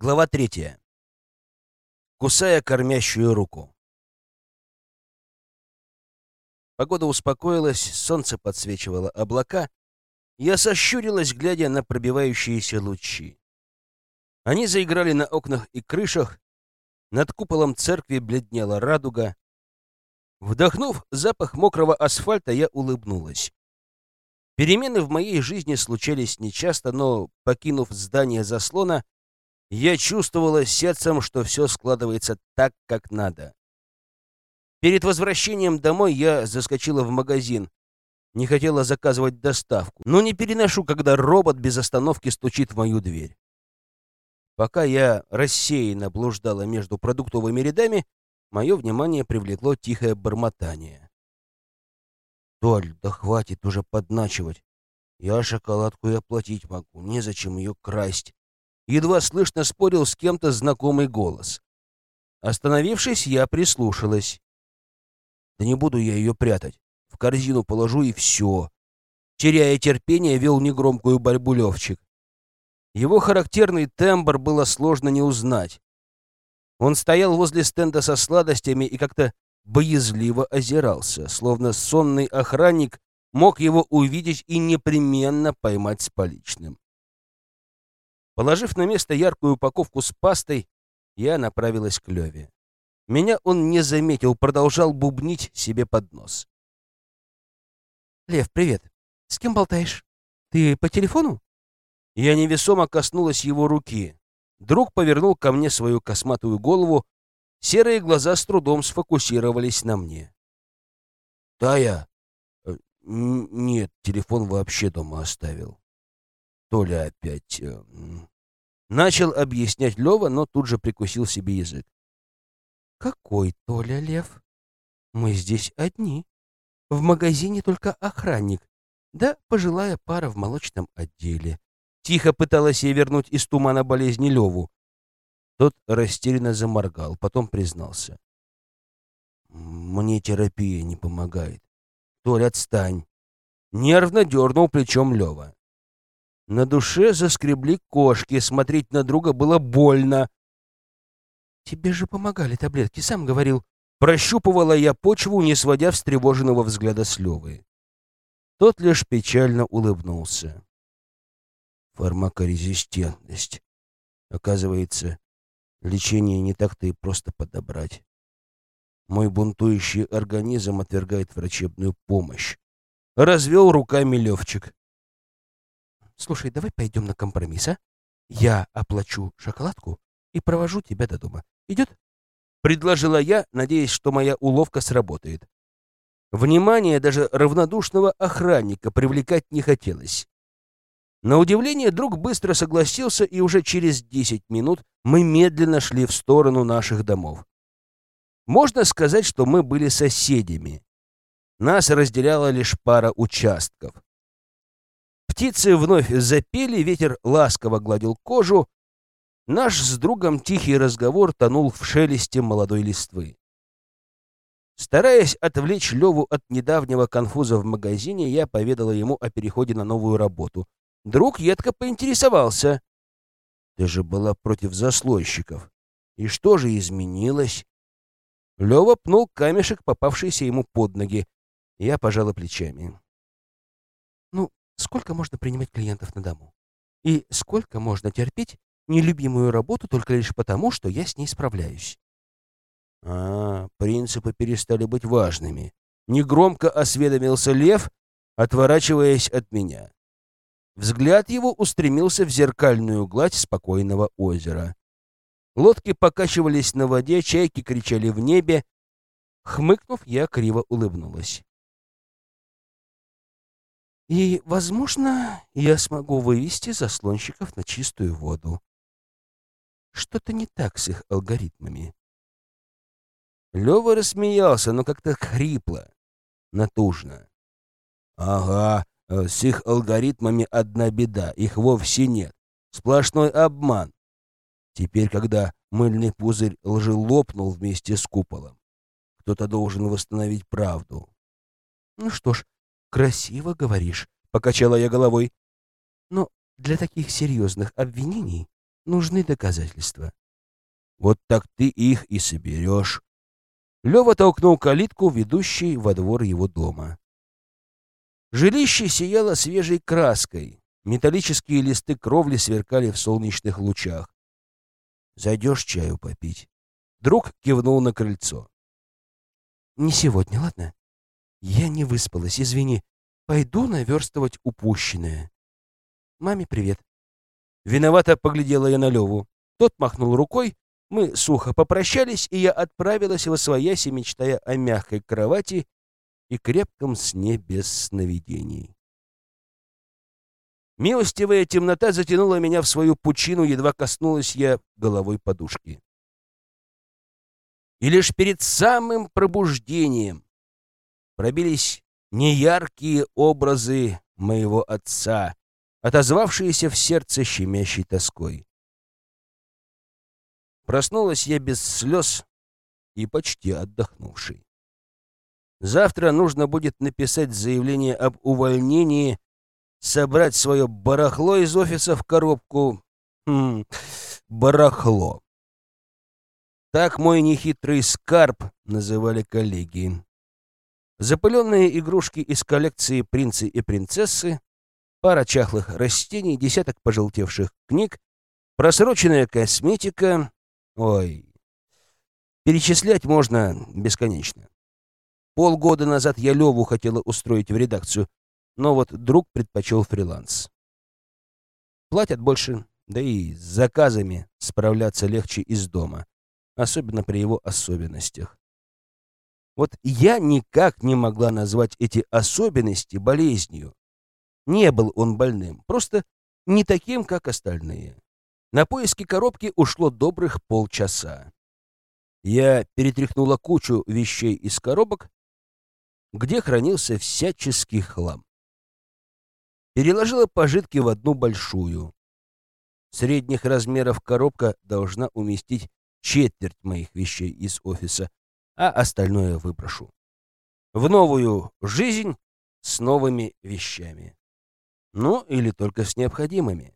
Глава третья. Кусая кормящую руку. Погода успокоилась, солнце подсвечивало облака. Я сощурилась, глядя на пробивающиеся лучи. Они заиграли на окнах и крышах, над куполом церкви бледнела радуга. Вдохнув запах мокрого асфальта, я улыбнулась. Перемены в моей жизни случались нечасто, но, покинув здание заслона, я чувствовала сердцем, что все складывается так, как надо. Перед возвращением домой я заскочила в магазин. Не хотела заказывать доставку, но не переношу, когда робот без остановки стучит в мою дверь. Пока я рассеянно блуждала между продуктовыми рядами, мое внимание привлекло тихое бормотание. «Толь, да хватит уже подначивать. Я шоколадку и оплатить могу, незачем ее красть». Едва слышно спорил с кем-то знакомый голос. Остановившись, я прислушалась. «Да не буду я ее прятать. В корзину положу и все». Теряя терпение, вел негромкую борьбу Левчик. Его характерный тембр было сложно не узнать. Он стоял возле стенда со сладостями и как-то боязливо озирался, словно сонный охранник мог его увидеть и непременно поймать с поличным. Положив на место яркую упаковку с пастой, я направилась к Леве. Меня он не заметил, продолжал бубнить себе под нос. «Лев, привет. С кем болтаешь? Ты по телефону?» Я невесомо коснулась его руки. Друг повернул ко мне свою косматую голову. Серые глаза с трудом сфокусировались на мне. «Тая?» э, «Нет, телефон вообще дома оставил. Толя опять...» э, Начал объяснять Лева, но тут же прикусил себе язык. «Какой Толя, Лев? Мы здесь одни. В магазине только охранник, да пожилая пара в молочном отделе. Тихо пыталась ей вернуть из тумана болезни Леву. Тот растерянно заморгал, потом признался. «Мне терапия не помогает. Толь, отстань!» Нервно дернул плечом Лева. На душе заскребли кошки, смотреть на друга было больно. «Тебе же помогали таблетки, сам говорил». Прощупывала я почву, не сводя встревоженного взгляда с Левы. Тот лишь печально улыбнулся фармакорезистентность. Оказывается, лечение не так-то и просто подобрать. Мой бунтующий организм отвергает врачебную помощь. Развел руками Левчик. Слушай, давай пойдем на компромисс, а? Я оплачу шоколадку и провожу тебя до дома. Идет? Предложила я, надеясь, что моя уловка сработает. Внимание даже равнодушного охранника привлекать не хотелось. На удивление, друг быстро согласился, и уже через 10 минут мы медленно шли в сторону наших домов. Можно сказать, что мы были соседями. Нас разделяла лишь пара участков. Птицы вновь запели, ветер ласково гладил кожу. Наш с другом тихий разговор тонул в шелесте молодой листвы. Стараясь отвлечь Леву от недавнего конфуза в магазине, я поведала ему о переходе на новую работу — Друг едко поинтересовался. «Ты же была против заслойщиков. И что же изменилось?» Лева пнул камешек, попавшийся ему под ноги. Я пожала плечами. «Ну, сколько можно принимать клиентов на дому? И сколько можно терпеть нелюбимую работу только лишь потому, что я с ней справляюсь?» «А, принципы перестали быть важными». Негромко осведомился Лев, отворачиваясь от меня. Взгляд его устремился в зеркальную гладь спокойного озера. Лодки покачивались на воде, чайки кричали в небе. Хмыкнув, я криво улыбнулась. И, возможно, я смогу вывести заслонщиков на чистую воду. Что-то не так с их алгоритмами. Лёва рассмеялся, но как-то хрипло, натужно. «Ага, Э, с их алгоритмами одна беда, их вовсе нет. Сплошной обман. Теперь, когда мыльный пузырь лжи лопнул вместе с куполом, кто-то должен восстановить правду. Ну что ж, красиво говоришь, покачала я головой. Но для таких серьезных обвинений нужны доказательства. Вот так ты их и соберешь. Лева толкнул калитку, ведущей во двор его дома. Жилище сияло свежей краской. Металлические листы кровли сверкали в солнечных лучах. «Зайдешь чаю попить?» Друг кивнул на крыльцо. «Не сегодня, ладно? Я не выспалась, извини. Пойду наверстывать упущенное. Маме привет». Виновато поглядела я на Леву. Тот махнул рукой, мы сухо попрощались, и я отправилась в освояси, мечтая о мягкой кровати и крепком сне без сновидений. Милостивая темнота затянула меня в свою пучину, едва коснулась я головой подушки. И лишь перед самым пробуждением пробились неяркие образы моего отца, отозвавшиеся в сердце щемящей тоской. Проснулась я без слез и почти отдохнувший. Завтра нужно будет написать заявление об увольнении, собрать свое барахло из офиса в коробку. Хм, барахло. Так мой нехитрый скарб называли коллеги. Запыленные игрушки из коллекции «Принцы и принцессы», пара чахлых растений, десяток пожелтевших книг, просроченная косметика, Ой, перечислять можно бесконечно. Полгода назад я Леву хотела устроить в редакцию, но вот друг предпочел фриланс. Платят больше, да и с заказами справляться легче из дома, особенно при его особенностях. Вот я никак не могла назвать эти особенности болезнью. Не был он больным, просто не таким, как остальные. На поиски коробки ушло добрых полчаса. Я перетряхнула кучу вещей из коробок, где хранился всяческий хлам. Переложила пожитки в одну большую. Средних размеров коробка должна уместить четверть моих вещей из офиса, а остальное выброшу. В новую жизнь с новыми вещами. Ну, или только с необходимыми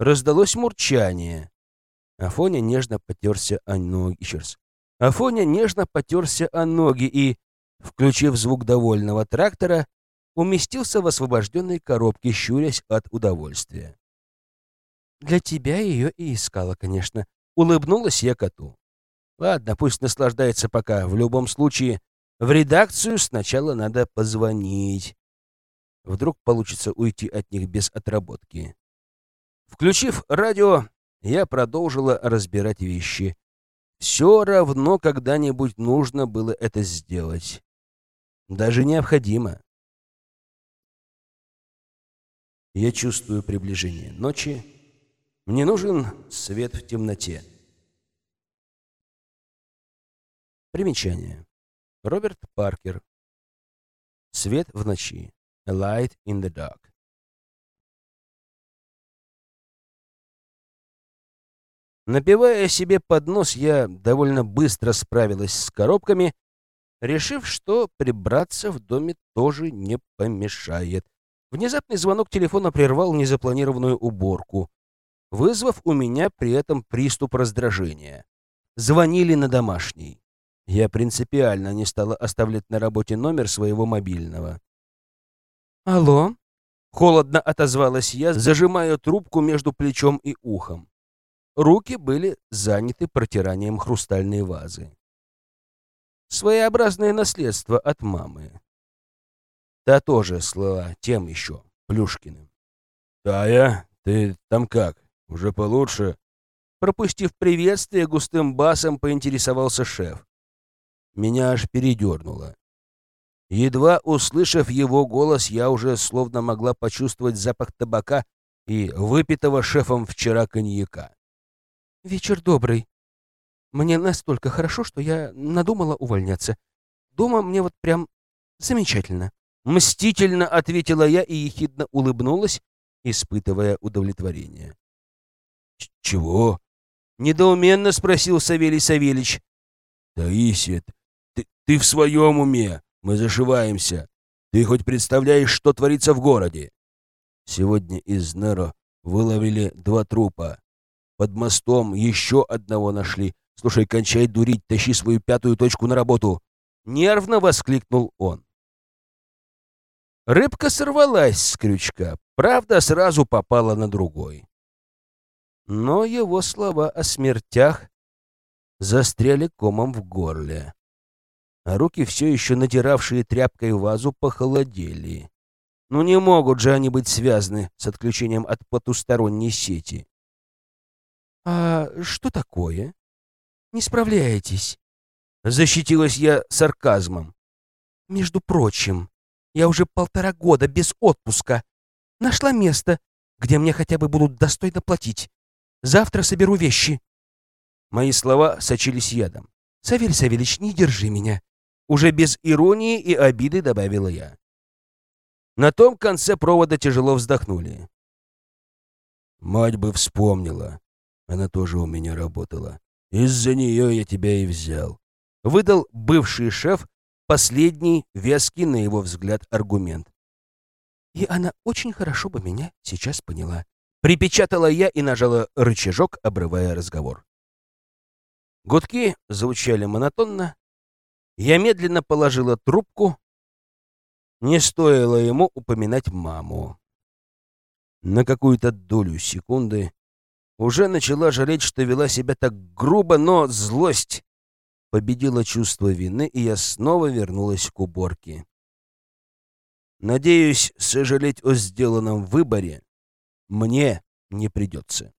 раздалось мурчание. Афоня нежно потерся о ноги. Еще раз. Афоня нежно потерся о ноги и, включив звук довольного трактора, уместился в освобожденной коробке, щурясь от удовольствия. «Для тебя ее и искала, конечно», — улыбнулась я коту. «Ладно, пусть наслаждается пока. В любом случае, в редакцию сначала надо позвонить. Вдруг получится уйти от них без отработки». Включив радио, я продолжила разбирать вещи. Все равно когда-нибудь нужно было это сделать. Даже необходимо. Я чувствую приближение ночи. Мне нужен свет в темноте. Примечание. Роберт Паркер. Свет в ночи. A light in the dark. Напивая себе под нос, я довольно быстро справилась с коробками, решив, что прибраться в доме тоже не помешает. Внезапный звонок телефона прервал незапланированную уборку, вызвав у меня при этом приступ раздражения. Звонили на домашний. Я принципиально не стала оставлять на работе номер своего мобильного. «Алло?» — холодно отозвалась я, зажимая трубку между плечом и ухом. Руки были заняты протиранием хрустальной вазы. Своеобразное наследство от мамы. Та тоже слыла тем еще, Плюшкиным. «Тая, ты там как? Уже получше?» Пропустив приветствие, густым басом поинтересовался шеф. Меня аж передернуло. Едва услышав его голос, я уже словно могла почувствовать запах табака и выпитого шефом вчера коньяка. «Вечер добрый. Мне настолько хорошо, что я надумала увольняться. Дома мне вот прям замечательно». Мстительно ответила я и ехидно улыбнулась, испытывая удовлетворение. «Чего?» — недоуменно спросил Савелий Савельич. «Таисия, ты, в своем уме? Мы зашиваемся. Ты хоть представляешь, что творится в городе?» Сегодня из Неро выловили два трупа. Под мостом еще одного нашли. Слушай, кончай дурить, тащи свою пятую точку на работу. Нервно воскликнул он. Рыбка сорвалась с крючка, правда, сразу попала на другой. Но его слова о смертях застряли комом в горле, а руки, все еще натиравшие тряпкой вазу, похолодели. Ну не могут же они быть связаны с отключением от потусторонней сети. «А что такое? Не справляетесь?» Защитилась я сарказмом. «Между прочим, я уже полтора года без отпуска. Нашла место, где мне хотя бы будут достойно платить. Завтра соберу вещи». Мои слова сочились ядом. «Савель Савельевич, не держи меня». Уже без иронии и обиды добавила я. На том конце провода тяжело вздохнули. Мать бы вспомнила. Она тоже у меня работала. Из-за нее я тебя и взял. Выдал бывший шеф последний веский, на его взгляд, аргумент. И она очень хорошо бы меня сейчас поняла. Припечатала я и нажала рычажок, обрывая разговор. Гудки звучали монотонно. Я медленно положила трубку. Не стоило ему упоминать маму. На какую-то долю секунды уже начала жалеть, что вела себя так грубо, но злость победила чувство вины, и я снова вернулась к уборке. Надеюсь, сожалеть о сделанном выборе мне не придется.